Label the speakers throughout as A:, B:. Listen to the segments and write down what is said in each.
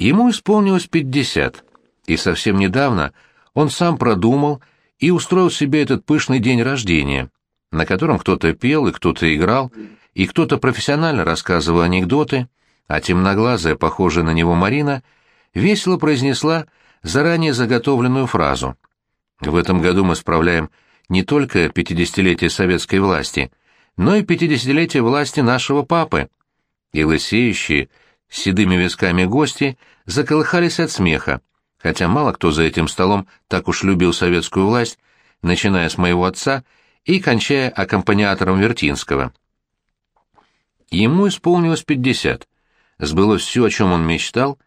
A: Ему исполнилось пятьдесят, и совсем недавно он сам продумал и устроил себе этот пышный день рождения, на котором кто-то пел и кто-то играл, и кто-то профессионально рассказывал анекдоты, а темноглазая, похожая на него Марина, весело произнесла заранее заготовленную фразу. В этом году мы справляем не только пятидесятилетие советской власти, но и пятидесятилетие власти нашего папы. И лысеющие, седыми висками гости заколыхались от смеха, хотя мало кто за этим столом так уж любил советскую власть, начиная с моего отца и кончая аккомпаниатором Вертинского. Ему исполнилось пятьдесят. Сбылось все, о чем он мечтал,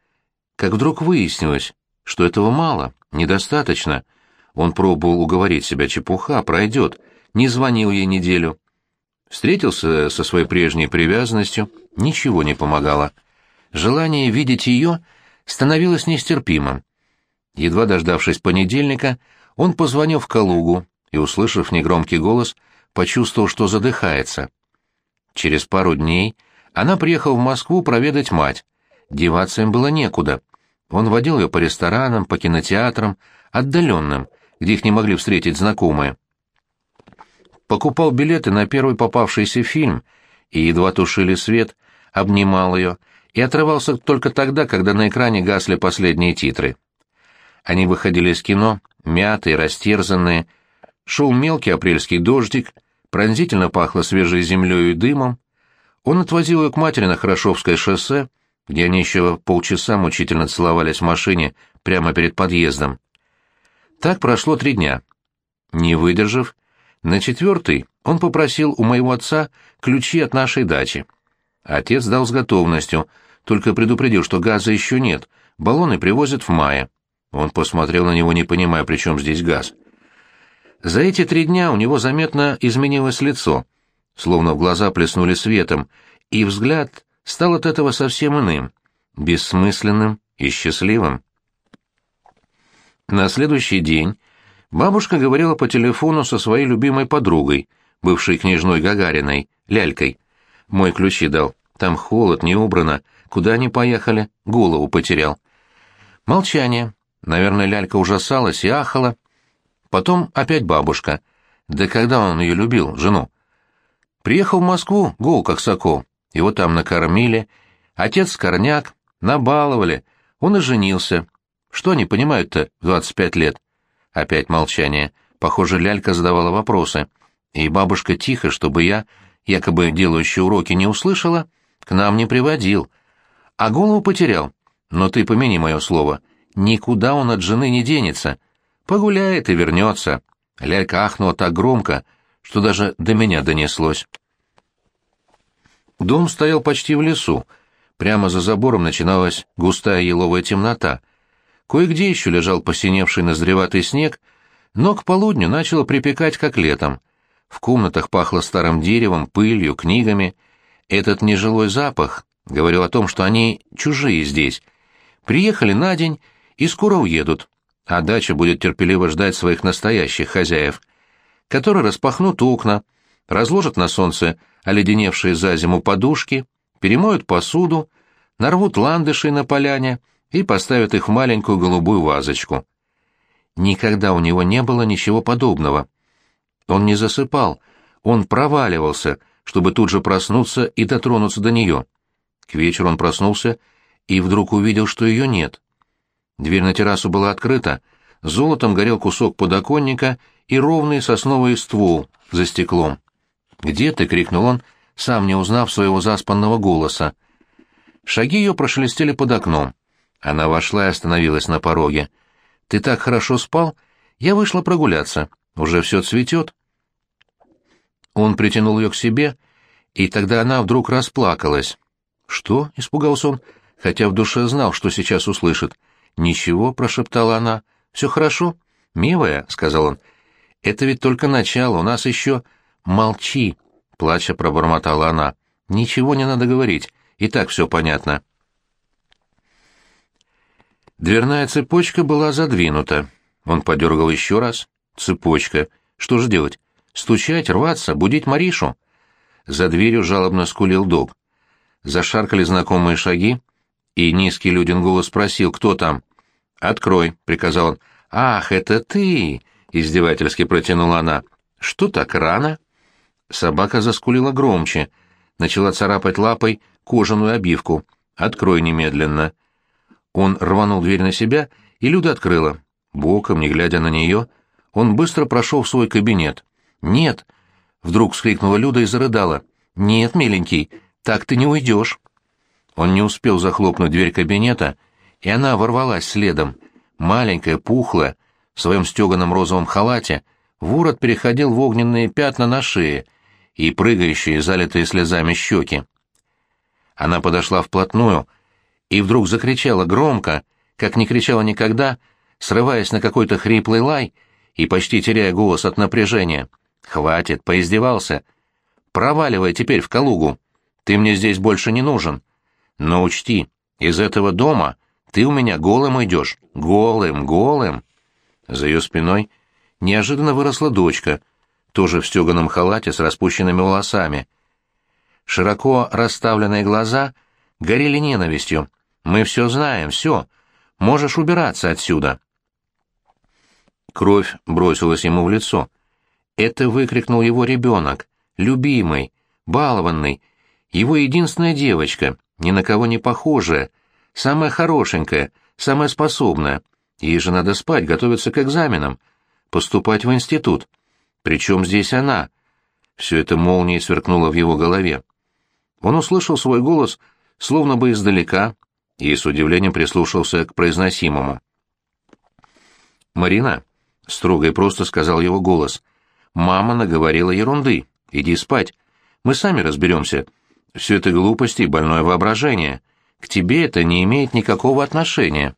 A: как вдруг выяснилось, что этого мало, недостаточно. Он пробовал уговорить себя, чепуха, пройдет, не звонил ей неделю. Встретился со своей прежней привязанностью, ничего не помогало. Желание видеть ее становилось нестерпимым. Едва дождавшись понедельника, он позвонил в Калугу и, услышав негромкий голос, почувствовал, что задыхается. Через пару дней она приехала в Москву проведать мать. Деваться им было некуда. Он водил ее по ресторанам, по кинотеатрам, отдаленным, где их не могли встретить знакомые. Покупал билеты на первый попавшийся фильм и, едва тушили свет, обнимал ее и отрывался только тогда, когда на экране гасли последние титры. Они выходили из кино, мятые, растерзанные, шел мелкий апрельский дождик, пронзительно пахло свежей землей и дымом. Он отвозил ее к матери на Хорошовское шоссе, где они еще полчаса мучительно целовались в машине прямо перед подъездом. Так прошло три дня. Не выдержав, на четвертый он попросил у моего отца ключи от нашей дачи. Отец дал с готовностью, только предупредил, что газа еще нет, баллоны привозят в мае. Он посмотрел на него, не понимая, при чем здесь газ. За эти три дня у него заметно изменилось лицо, словно в глаза плеснули светом, и взгляд стал от этого совсем иным, бессмысленным и счастливым. На следующий день бабушка говорила по телефону со своей любимой подругой, бывшей княжной Гагариной, Лялькой. Мой ключи дал. Там холод, не убрано. Куда они поехали? Голову потерял. Молчание. Наверное, Лялька ужасалась и ахала, Потом опять бабушка. Да когда он ее любил, жену? Приехал в Москву, гол как сокол. Его там накормили. Отец корняк, набаловали. Он и женился. Что они понимают-то в 25 лет? Опять молчание. Похоже, лялька задавала вопросы. И бабушка тихо, чтобы я, якобы делающий уроки, не услышала, к нам не приводил. А голову потерял. Но ты помяни мое слово. Никуда он от жены не денется. Погуляет и вернется. Лялька ахнула так громко, что даже до меня донеслось. Дом стоял почти в лесу. Прямо за забором начиналась густая еловая темнота. Кое-где еще лежал посиневший назреватый снег, но к полудню начало припекать, как летом. В комнатах пахло старым деревом, пылью, книгами. Этот нежилой запах говорил о том, что они чужие здесь. Приехали на день и скоро уедут а дача будет терпеливо ждать своих настоящих хозяев, которые распахнут окна, разложат на солнце оледеневшие за зиму подушки, перемоют посуду, нарвут ландышей на поляне и поставят их в маленькую голубую вазочку. Никогда у него не было ничего подобного. Он не засыпал, он проваливался, чтобы тут же проснуться и дотронуться до нее. К вечеру он проснулся и вдруг увидел, что ее нет. Дверь на террасу была открыта, золотом горел кусок подоконника и ровный сосновый ствол за стеклом. «Где ты?» — крикнул он, сам не узнав своего заспанного голоса. Шаги ее прошелестели под окном. Она вошла и остановилась на пороге. «Ты так хорошо спал? Я вышла прогуляться. Уже все цветет». Он притянул ее к себе, и тогда она вдруг расплакалась. «Что?» — испугался он, хотя в душе знал, что сейчас услышит. «Ничего», — прошептала она. «Все хорошо?» «Милая», — сказал он. «Это ведь только начало, у нас еще...» «Молчи», — плача пробормотала она. «Ничего не надо говорить, и так все понятно». Дверная цепочка была задвинута. Он подергал еще раз. Цепочка. Что же делать? Стучать, рваться, будить Маришу? За дверью жалобно скулил дог. Зашаркали знакомые шаги, И низкий Людин голос спросил, кто там. «Открой», — приказал он. «Ах, это ты!» — издевательски протянула она. «Что так рано?» Собака заскулила громче, начала царапать лапой кожаную обивку. «Открой немедленно». Он рванул дверь на себя, и Люда открыла. Боком, не глядя на нее, он быстро прошел в свой кабинет. «Нет!» — вдруг вскрикнула Люда и зарыдала. «Нет, миленький, так ты не уйдешь». Он не успел захлопнуть дверь кабинета, и она ворвалась следом. Маленькая, пухлая, в своем стеганом розовом халате, ворот переходил в огненные пятна на шее и прыгающие, залитые слезами щеки. Она подошла вплотную и вдруг закричала громко, как не кричала никогда, срываясь на какой-то хриплый лай и почти теряя голос от напряжения. «Хватит, поиздевался. Проваливай теперь в Калугу. Ты мне здесь больше не нужен. Но учти, из этого дома ты у меня голым идешь. Голым, голым!» За ее спиной неожиданно выросла дочка, тоже в стеганом халате с распущенными волосами. Широко расставленные глаза горели ненавистью. «Мы все знаем, все. Можешь убираться отсюда». Кровь бросилась ему в лицо. Это выкрикнул его ребенок, любимый, балованный, его единственная девочка, ни на кого не похожая, самая хорошенькая, самая способная. Ей же надо спать, готовиться к экзаменам, поступать в институт. Причем здесь она? Все это молнией сверкнуло в его голове. Он услышал свой голос, словно бы издалека, и с удивлением прислушался к произносимому. «Марина», — строго и просто сказал его голос, — «мама наговорила ерунды. Иди спать. Мы сами разберемся. Все это глупости и больное воображение. К тебе это не имеет никакого отношения».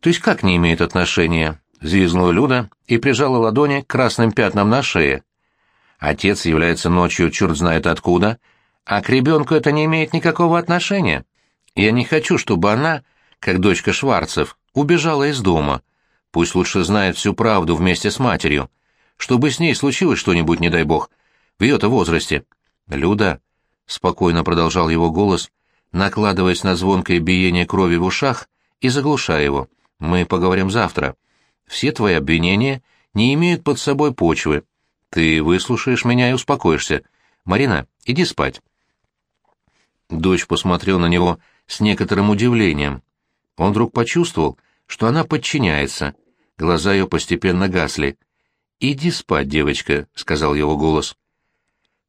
A: «То есть как не имеет отношения?» — взвизгнула Люда и прижала ладони к красным пятнам на шее. «Отец является ночью черт знает откуда, а к ребенку это не имеет никакого отношения. Я не хочу, чтобы она, как дочка Шварцев, убежала из дома. Пусть лучше знает всю правду вместе с матерью. Чтобы с ней случилось что-нибудь, не дай бог, в ее-то возрасте. Люда, — спокойно продолжал его голос, накладываясь на звонкое биение крови в ушах и заглушая его, — мы поговорим завтра. Все твои обвинения не имеют под собой почвы. Ты выслушаешь меня и успокоишься. Марина, иди спать. Дочь посмотрел на него с некоторым удивлением. Он вдруг почувствовал, что она подчиняется. Глаза ее постепенно гасли. «Иди спать, девочка», — сказал его голос.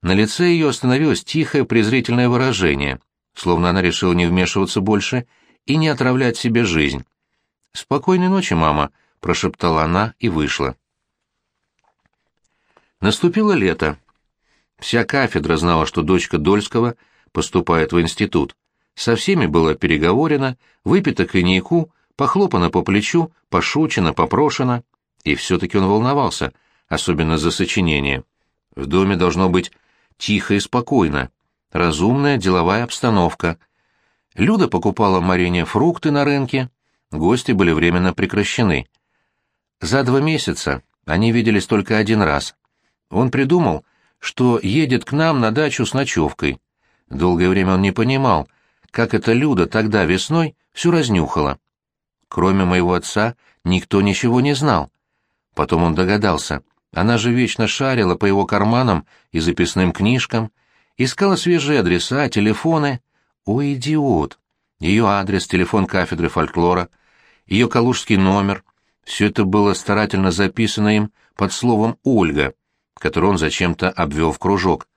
A: На лице ее остановилось тихое презрительное выражение, словно она решила не вмешиваться больше и не отравлять себе жизнь. «Спокойной ночи, мама», — прошептала она и вышла. Наступило лето. Вся кафедра знала, что дочка Дольского поступает в институт. Со всеми было переговорено, выпито коньяку, похлопано по плечу, пошучено, попрошено. И все-таки он волновался, особенно за сочинение. В доме должно быть тихо и спокойно, разумная деловая обстановка. Люда покупала Марине фрукты на рынке, гости были временно прекращены. За два месяца они виделись только один раз. Он придумал, что едет к нам на дачу с ночевкой. Долгое время он не понимал, как эта Люда тогда весной все разнюхала. Кроме моего отца, никто ничего не знал. Потом он догадался. Она же вечно шарила по его карманам и записным книжкам, искала свежие адреса, телефоны. О, идиот! Ее адрес, телефон кафедры фольклора, ее калужский номер — все это было старательно записано им под словом «Ольга», который он зачем-то обвел в кружок.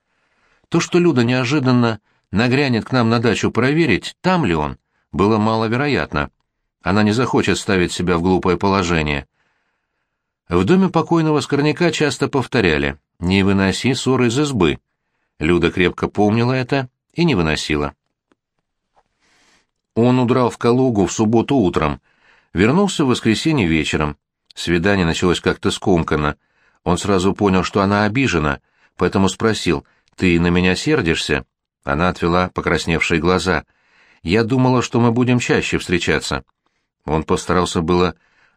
A: То, что Люда неожиданно нагрянет к нам на дачу проверить, там ли он, было маловероятно. Она не захочет ставить себя в глупое положение. В доме покойного Скорняка часто повторяли «Не выноси ссоры из избы». Люда крепко помнила это и не выносила. Он удрал в Калугу в субботу утром, вернулся в воскресенье вечером. Свидание началось как-то скомканно. Он сразу понял, что она обижена, поэтому спросил «Ты на меня сердишься?» Она отвела покрасневшие глаза. «Я думала, что мы будем чаще встречаться». Он постарался было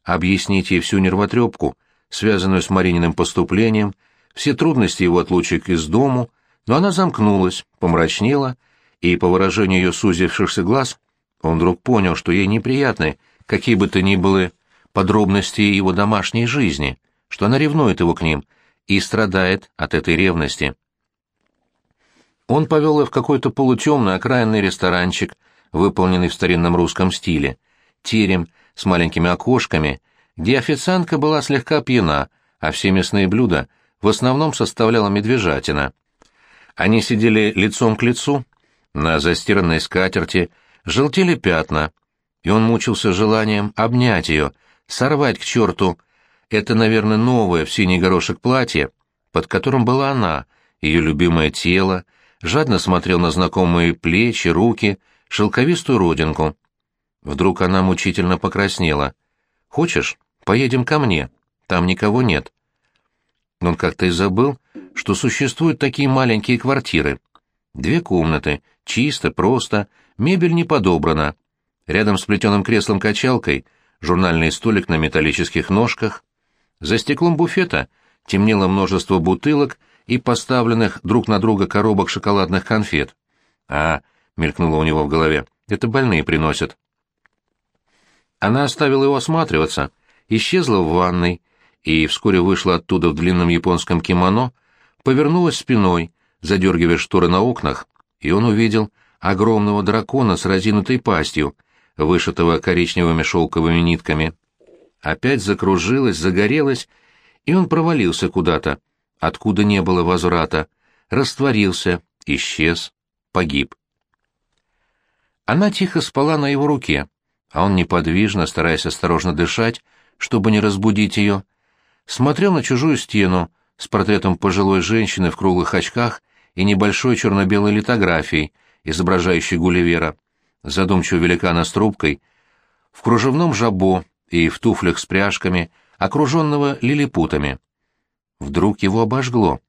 A: объяснить ей всю нервотрепку, связанную с Марининым поступлением, все трудности его отлучек из дому, но она замкнулась, помрачнела, и по выражению ее сузившихся глаз Он вдруг понял, что ей неприятны какие бы то ни было подробности его домашней жизни, что она ревнует его к ним и страдает от этой ревности. Он повел ее в какой-то полутемный окраинный ресторанчик, выполненный в старинном русском стиле, терем с маленькими окошками, где официантка была слегка пьяна, а все мясные блюда в основном составляла медвежатина. Они сидели лицом к лицу, на застиранной скатерти желтели пятна, и он мучился желанием обнять ее, сорвать к черту это, наверное, новое в синий горошек платье, под которым была она, ее любимое тело, жадно смотрел на знакомые плечи, руки, шелковистую родинку. Вдруг она мучительно покраснела. «Хочешь, поедем ко мне? Там никого нет». Он как-то и забыл, что существуют такие маленькие квартиры. Две комнаты, чисто, просто, мебель не подобрана. Рядом с плетеным креслом-качалкой журнальный столик на металлических ножках. За стеклом буфета темнело множество бутылок и поставленных друг на друга коробок шоколадных конфет. «А», — мелькнуло у него в голове, — «это больные приносят». Она оставила его осматриваться, исчезла в ванной и вскоре вышла оттуда в длинном японском кимоно, повернулась спиной, задергивая шторы на окнах, и он увидел огромного дракона с разинутой пастью, вышитого коричневыми шелковыми нитками. Опять закружилась, загорелась, и он провалился куда-то, откуда не было возврата, растворился, исчез, погиб. Она тихо спала на его руке, а он неподвижно, стараясь осторожно дышать, чтобы не разбудить ее, смотрел на чужую стену с портретом пожилой женщины в круглых очках и небольшой черно-белой литографией, изображающей Гулливера, задумчивого великана с трубкой, в кружевном жабо и в туфлях с пряжками, окруженного лилипутами. Вдруг его обожгло.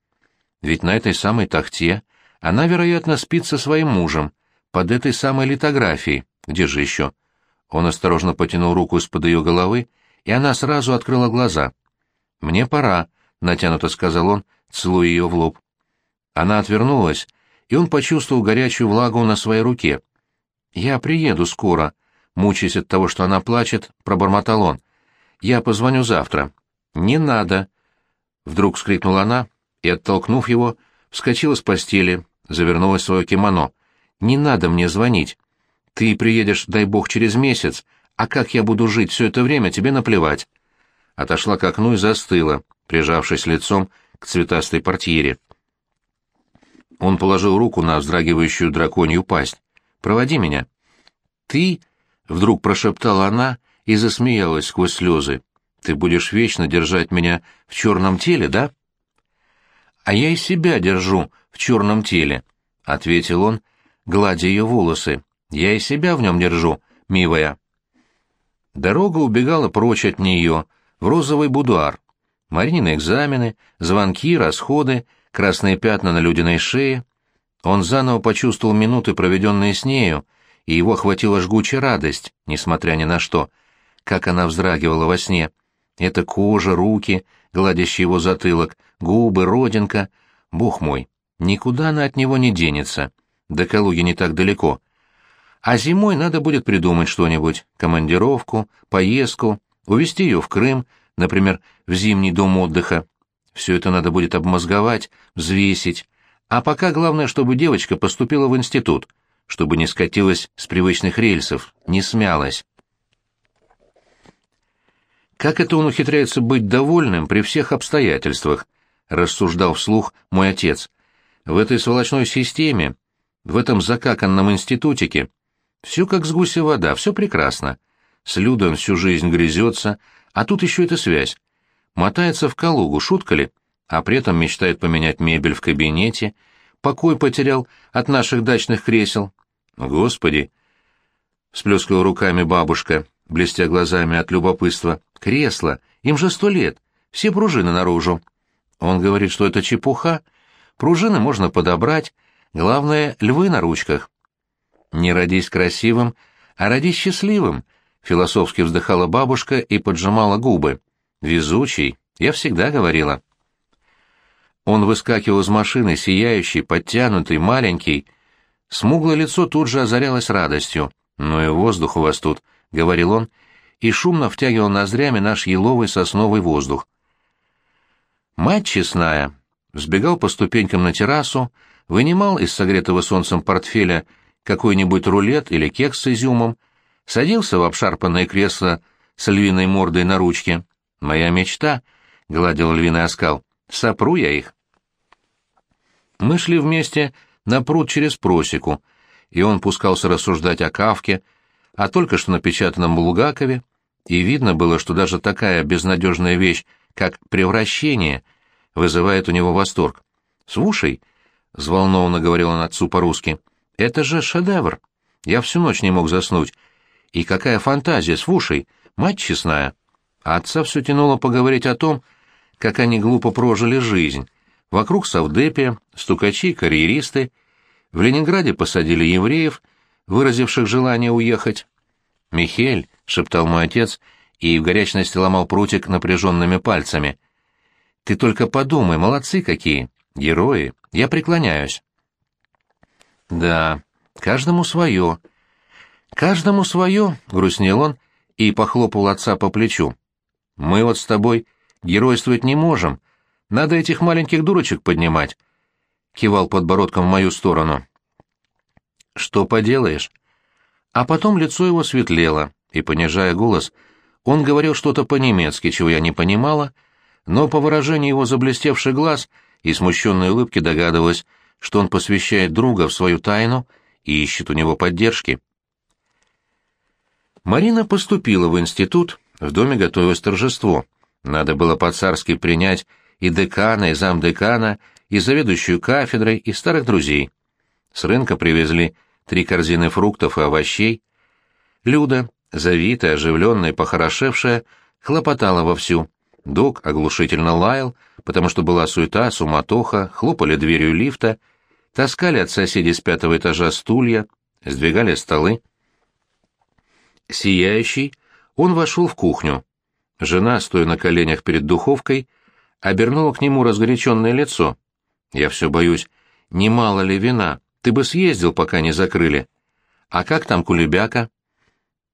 A: Ведь на этой самой тахте она, вероятно, спит со своим мужем, под этой самой литографией. Где же еще? Он осторожно потянул руку из-под ее головы, и она сразу открыла глаза. «Мне пора», — натянуто сказал он, целуя ее в лоб. Она отвернулась, и он почувствовал горячую влагу на своей руке. «Я приеду скоро», — мучаясь от того, что она плачет, пробормотал он. «Я позвоню завтра». «Не надо», Вдруг вскрикнула она и, оттолкнув его, вскочила с постели, завернулась в свое кимоно. «Не надо мне звонить. Ты приедешь, дай бог, через месяц, а как я буду жить все это время, тебе наплевать». Отошла к окну и застыла, прижавшись лицом к цветастой портьере. Он положил руку на вздрагивающую драконью пасть. «Проводи меня». «Ты?» — вдруг прошептала она и засмеялась сквозь слезы. Ты будешь вечно держать меня в черном теле, да? А я и себя держу в черном теле, — ответил он, гладя ее волосы. Я и себя в нем держу, милая. Дорога убегала прочь от нее, в розовый будуар. Маринины экзамены, звонки, расходы, красные пятна на людиной шее. Он заново почувствовал минуты, проведенные с нею, и его охватила жгучая радость, несмотря ни на что, как она вздрагивала во сне — это кожа, руки, гладящие его затылок, губы, родинка. Бог мой, никуда она от него не денется. До Калуги не так далеко. А зимой надо будет придумать что-нибудь. Командировку, поездку, увезти ее в Крым, например, в зимний дом отдыха. Все это надо будет обмозговать, взвесить. А пока главное, чтобы девочка поступила в институт, чтобы не скатилась с привычных рельсов, не смялась. Как это он ухитряется быть довольным при всех обстоятельствах? Рассуждал вслух мой отец. В этой сволочной системе, в этом закаканном институтике, все как с гуся вода, все прекрасно. С Людой он всю жизнь грызется, а тут еще эта связь. Мотается в Калугу, шутка ли? А при этом мечтает поменять мебель в кабинете, покой потерял от наших дачных кресел. Господи! Всплескала руками бабушка, блестя глазами от любопытства. «Кресло! Им же сто лет! Все пружины наружу!» Он говорит, что это чепуха. Пружины можно подобрать, главное — львы на ручках. «Не родись красивым, а родись счастливым», — философски вздыхала бабушка и поджимала губы. «Везучий, я всегда говорила». Он выскакивал из машины, сияющий, подтянутый, маленький. Смуглое лицо тут же озарялось радостью. «Ну и воздух у вас тут», — говорил он, и шумно втягивал ноздрями наш еловый сосновый воздух. Мать честная взбегал по ступенькам на террасу, вынимал из согретого солнцем портфеля какой-нибудь рулет или кекс с изюмом, садился в обшарпанное кресло с львиной мордой на ручке. «Моя мечта», — гладил львиный оскал, — «сопру я их». Мы шли вместе на пруд через просеку, и он пускался рассуждать о Кавке, о только что напечатанном Булгакове, и видно было, что даже такая безнадежная вещь, как превращение, вызывает у него восторг. «Слушай», — взволнованно говорил он отцу по-русски, — «это же шедевр. Я всю ночь не мог заснуть. И какая фантазия, слушай, мать честная». Отца все тянуло поговорить о том, как они глупо прожили жизнь. Вокруг Савдепия, стукачи, карьеристы. В Ленинграде посадили евреев, выразивших желание уехать. «Михель», — шептал мой отец, и в горячности ломал прутик напряженными пальцами. «Ты только подумай, молодцы какие! Герои! Я преклоняюсь!» «Да, каждому свое!» «Каждому свое!» — грустнел он и похлопал отца по плечу. «Мы вот с тобой геройствовать не можем. Надо этих маленьких дурочек поднимать!» — кивал подбородком в мою сторону. «Что поделаешь?» А потом лицо его светлело, и, понижая голос, он говорил что-то по-немецки, чего я не понимала, но по выражению его заблестевший глаз и смущенной улыбки догадывалась, что он посвящает друга в свою тайну и ищет у него поддержки. Марина поступила в институт, в доме готовилось торжество. Надо было по-царски принять и декана, и замдекана, и заведующую кафедрой, и старых друзей. С рынка привезли три корзины фруктов и овощей. Люда, завитая, оживленная похорошевшая, хлопотала вовсю. Док оглушительно лаял, потому что была суета, суматоха, хлопали дверью лифта, таскали от соседей с пятого этажа стулья, сдвигали столы. Сияющий, он вошел в кухню. Жена, стоя на коленях перед духовкой, обернула к нему разгоряченное лицо. «Я все боюсь, немало ли вина? Ты бы съездил, пока не закрыли. А как там кулебяка?»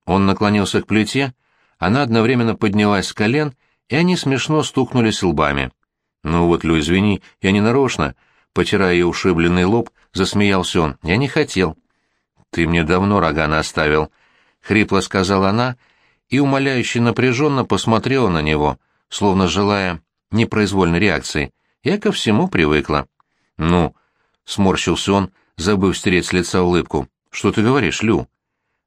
A: Он наклонился к плите, она одновременно поднялась с колен, и они смешно стукнулись лбами. «Ну вот, Лю, извини, я не нарочно», — потирая ее ушибленный лоб, засмеялся он. «Я не хотел». «Ты мне давно рога наставил», — хрипло сказала она, и умоляюще напряженно посмотрела на него, словно желая непроизвольной реакции. «Я ко всему привыкла». «Ну», — сморщился он, забыв стереть с лица улыбку. «Что ты говоришь, Лю?»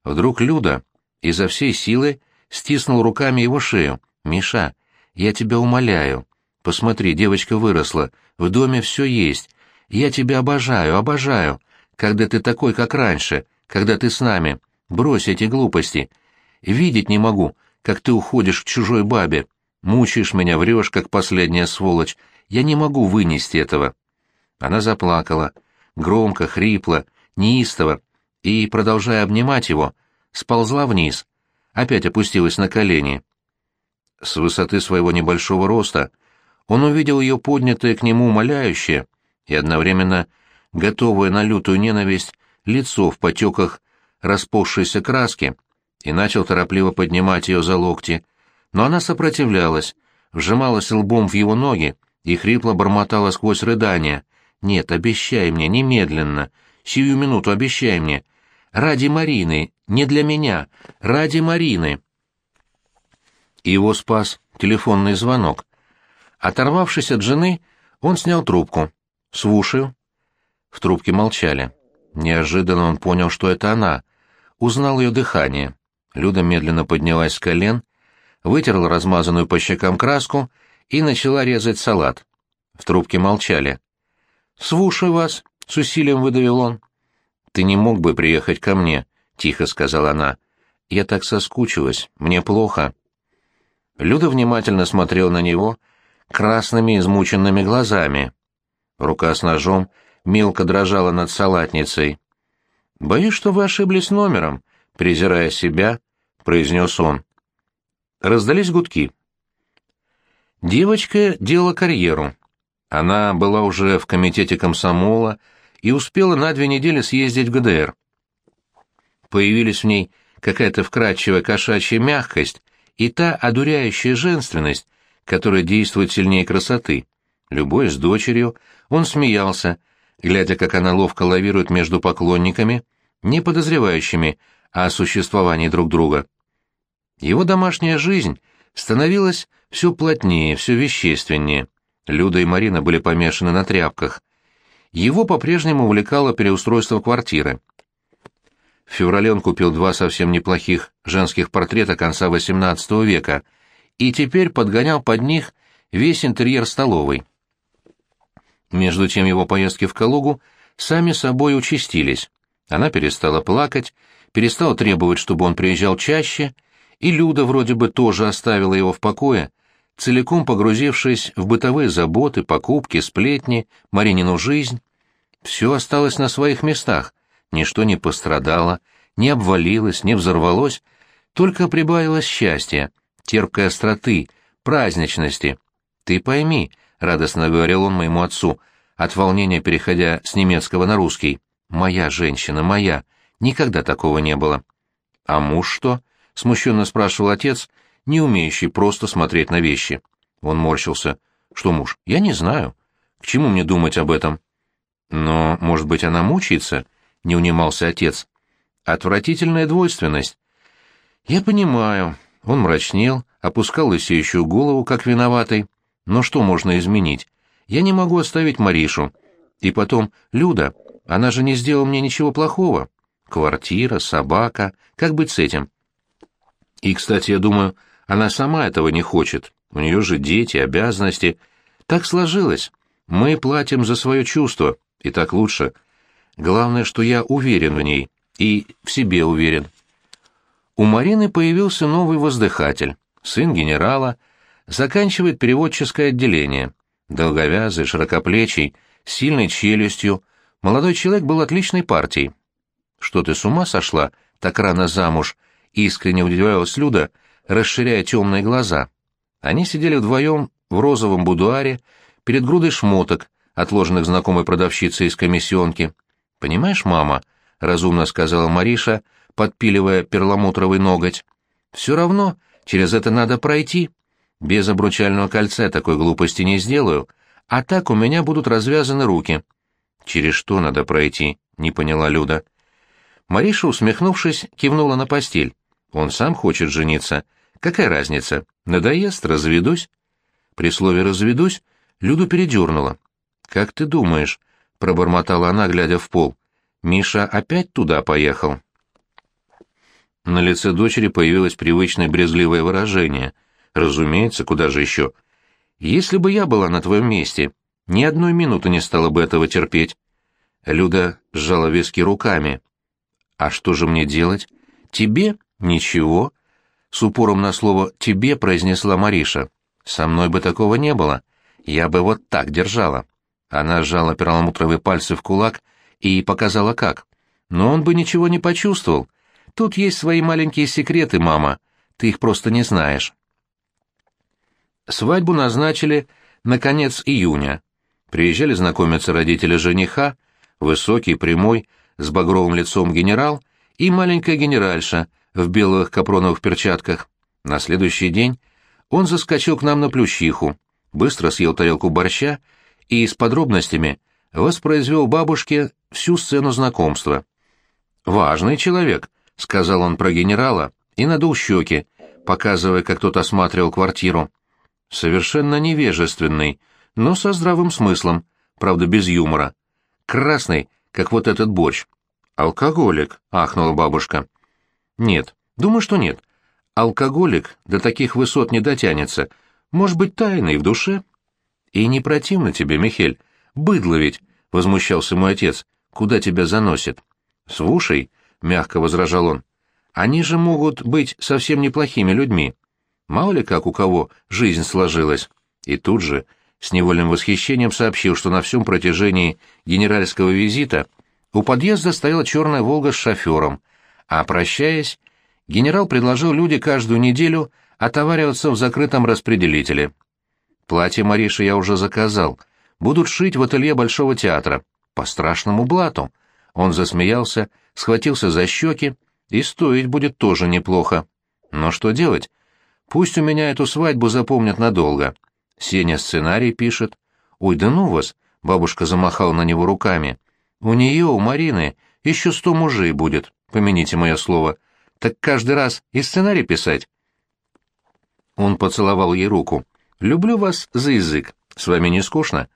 A: Вдруг Люда изо всей силы стиснул руками его шею. «Миша, я тебя умоляю. Посмотри, девочка выросла, в доме все есть. Я тебя обожаю, обожаю. Когда ты такой, как раньше, когда ты с нами. Брось эти глупости. Видеть не могу, как ты уходишь к чужой бабе. Мучаешь меня, врешь, как последняя сволочь. Я не могу вынести этого». Она заплакала, громко, хрипло, неистово, и, продолжая обнимать его, — сползла вниз, опять опустилась на колени. С высоты своего небольшого роста он увидел ее поднятое к нему умоляющее и одновременно готовое на лютую ненависть лицо в потеках расползшейся краски и начал торопливо поднимать ее за локти, но она сопротивлялась, вжималась лбом в его ноги и хрипло бормотала сквозь рыдания. «Нет, обещай мне, немедленно, сию минуту обещай мне, Ради Марины, не для меня, ради Марины. Его спас телефонный звонок. Оторвавшись от жены, он снял трубку. «Слушаю». В трубке молчали. Неожиданно он понял, что это она. Узнал ее дыхание. Люда медленно поднялась с колен, вытерла размазанную по щекам краску и начала резать салат. В трубке молчали. «Слушаю вас», — с усилием выдавил он. «Ты не мог бы приехать ко мне?» — тихо сказала она. «Я так соскучилась. Мне плохо». Люда внимательно смотрел на него красными измученными глазами. Рука с ножом мелко дрожала над салатницей. «Боюсь, что вы ошиблись номером», — презирая себя, произнес он. Раздались гудки. Девочка делала карьеру. Она была уже в комитете комсомола, и успела на две недели съездить в ГДР. Появились в ней какая-то вкрадчивая кошачья мягкость и та одуряющая женственность, которая действует сильнее красоты. Любой с дочерью, он смеялся, глядя, как она ловко лавирует между поклонниками, не подозревающими о существовании друг друга. Его домашняя жизнь становилась все плотнее, все вещественнее. Люда и Марина были помешаны на тряпках. Его по-прежнему увлекало переустройство квартиры. В феврале он купил два совсем неплохих женских портрета конца XVIII века и теперь подгонял под них весь интерьер столовой. Между тем его поездки в Калугу сами собой участились. Она перестала плакать, перестала требовать, чтобы он приезжал чаще, и Люда вроде бы тоже оставила его в покое, целиком погрузившись в бытовые заботы, покупки, сплетни, Маринину жизнь. Все осталось на своих местах, ничто не пострадало, не обвалилось, не взорвалось, только прибавилось счастья, терпкой остроты, праздничности. «Ты пойми», — радостно говорил он моему отцу, от волнения переходя с немецкого на русский, «моя женщина, моя, никогда такого не было». «А муж что?» — смущенно спрашивал отец, не умеющий просто смотреть на вещи. Он морщился. «Что муж? Я не знаю. К чему мне думать об этом?» «Но, может быть, она мучается?» — не унимался отец. «Отвратительная двойственность». «Я понимаю». Он мрачнел, опускал лысеющую голову, как виноватый. «Но что можно изменить? Я не могу оставить Маришу. И потом, Люда, она же не сделала мне ничего плохого. Квартира, собака, как быть с этим?» И, кстати, я думаю, она сама этого не хочет. У нее же дети, обязанности. Так сложилось. Мы платим за свое чувство, и так лучше. Главное, что я уверен в ней, и в себе уверен. У Марины появился новый воздыхатель, сын генерала, заканчивает переводческое отделение. Долговязый, широкоплечий, с сильной челюстью, молодой человек был отличной партией. «Что ты с ума сошла? Так рано замуж?» — искренне удивлялась Люда — расширяя темные глаза. Они сидели вдвоем в розовом будуаре перед грудой шмоток, отложенных знакомой продавщицей из комиссионки. «Понимаешь, мама», — разумно сказала Мариша, подпиливая перламутровый ноготь, — «все равно через это надо пройти. Без обручального кольца такой глупости не сделаю, а так у меня будут развязаны руки». «Через что надо пройти?» — не поняла Люда. Мариша, усмехнувшись, кивнула на постель. «Он сам хочет жениться. Какая разница? Надоест, разведусь. При слове «разведусь» Люду передернула. «Как ты думаешь?» — пробормотала она, глядя в пол. «Миша опять туда поехал?» На лице дочери появилось привычное брезгливое выражение. «Разумеется, куда же еще? Если бы я была на твоем месте, ни одной минуты не стала бы этого терпеть». Люда сжала виски руками. «А что же мне делать? Тебе? Ничего с упором на слово «тебе» произнесла Мариша. «Со мной бы такого не было. Я бы вот так держала». Она сжала перламутровые пальцы в кулак и показала как. Но он бы ничего не почувствовал. Тут есть свои маленькие секреты, мама. Ты их просто не знаешь. Свадьбу назначили на конец июня. Приезжали знакомиться родители жениха, высокий, прямой, с багровым лицом генерал и маленькая генеральша, в белых капроновых перчатках. На следующий день он заскочил к нам на плющиху, быстро съел тарелку борща и с подробностями воспроизвел бабушке всю сцену знакомства. «Важный человек», — сказал он про генерала и надул щеки, показывая, как тот осматривал квартиру. «Совершенно невежественный, но со здравым смыслом, правда, без юмора. Красный, как вот этот борщ. «Алкоголик», — ахнула бабушка. Нет, думаю, что нет. Алкоголик до таких высот не дотянется. Может быть, тайный в душе? И не противно тебе, Михель? Быдло ведь, — возмущался мой отец. Куда тебя заносит? Слушай, — мягко возражал он, — они же могут быть совсем неплохими людьми. Мало ли как у кого жизнь сложилась. И тут же, с невольным восхищением сообщил, что на всем протяжении генеральского визита у подъезда стояла черная «Волга» с шофером — а прощаясь, генерал предложил Люде каждую неделю отовариваться в закрытом распределителе. Платье Мариши я уже заказал. Будут шить в ателье Большого театра. По страшному блату. Он засмеялся, схватился за щеки, и стоить будет тоже неплохо. Но что делать? Пусть у меня эту свадьбу запомнят надолго. Сеня сценарий пишет. Ой, да ну вас, бабушка замахала на него руками. У нее, у Марины, еще сто мужей будет, помяните мое слово. Так каждый раз и сценарий писать? Он поцеловал ей руку. «Люблю вас за язык. С вами не скучно?»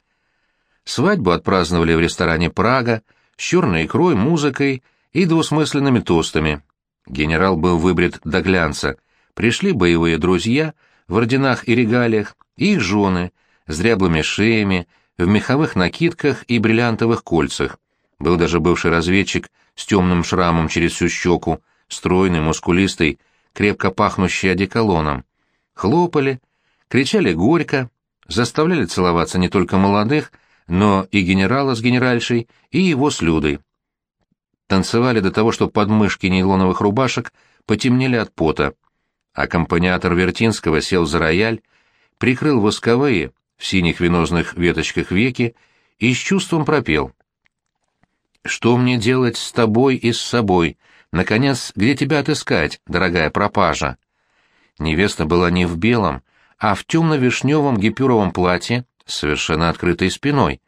A: Свадьбу отпраздновали в ресторане «Прага» с черной икрой, музыкой и двусмысленными тостами. Генерал был выбрит до глянца. Пришли боевые друзья в орденах и регалиях, и их жены, с дряблыми шеями, в меховых накидках и бриллиантовых кольцах. Был даже бывший разведчик с темным шрамом через всю щеку, стройный, мускулистый, крепко пахнущий одеколоном. Хлопали, кричали горько, заставляли целоваться не только молодых, но и генерала с генеральшей, и его с Людой. Танцевали до того, что подмышки нейлоновых рубашек потемнели от пота. Аккомпаниатор Вертинского сел за рояль, прикрыл восковые в синих венозных веточках веки и с чувством пропел. «Что мне делать с тобой и с собой? Наконец, где тебя отыскать, дорогая пропажа?» Невеста была не в белом, а в темно-вишневом гипюровом платье с совершенно открытой спиной.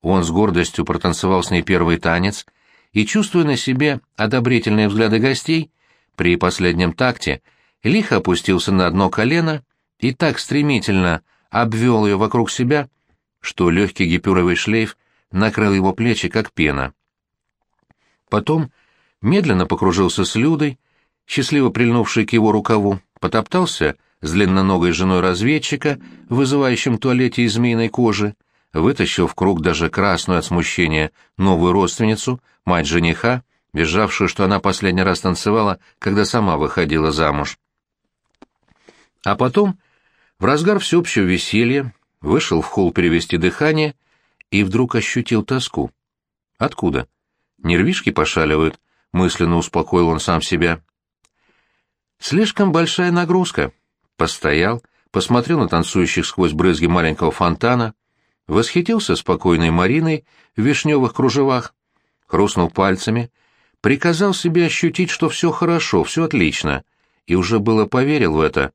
A: Он с гордостью протанцевал с ней первый танец — и, чувствуя на себе одобрительные взгляды гостей, при последнем такте лихо опустился на одно колено и так стремительно обвел ее вокруг себя, что легкий гипюровый шлейф накрыл его плечи, как пена. Потом медленно покружился с Людой, счастливо прильнувшей к его рукаву, потоптался с длинноногой женой разведчика, вызывающим в туалете из змеиной кожи, вытащил в круг даже красную от смущения новую родственницу, мать жениха, визжавшую, что она последний раз танцевала, когда сама выходила замуж. А потом, в разгар всеобщего веселья, вышел в холл перевести дыхание и вдруг ощутил тоску. Откуда? Нервишки пошаливают, мысленно успокоил он сам себя. Слишком большая нагрузка. Постоял, посмотрел на танцующих сквозь брызги маленького фонтана, восхитился спокойной Мариной в вишневых кружевах, хрустнул пальцами, приказал себе ощутить, что все хорошо, все отлично, и уже было поверил в это,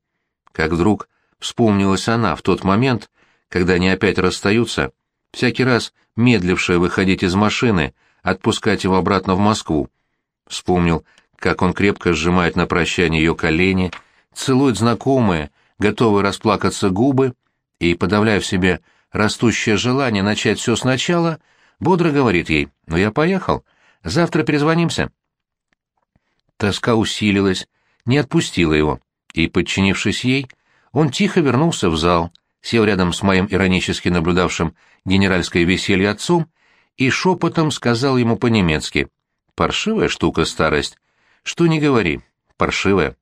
A: как вдруг вспомнилась она в тот момент, когда они опять расстаются, всякий раз медлившая выходить из машины, отпускать его обратно в Москву. Вспомнил, как он крепко сжимает на прощание ее колени, целует знакомые, готовые расплакаться губы, и, подавляя в себе растущее желание начать все сначала, бодро говорит ей «Ну я поехал, завтра перезвонимся». Тоска усилилась, не отпустила его, и, подчинившись ей, он тихо вернулся в зал, сел рядом с моим иронически наблюдавшим генеральское веселье отцом и шепотом сказал ему по-немецки «Паршивая штука старость. Что не говори, паршивая».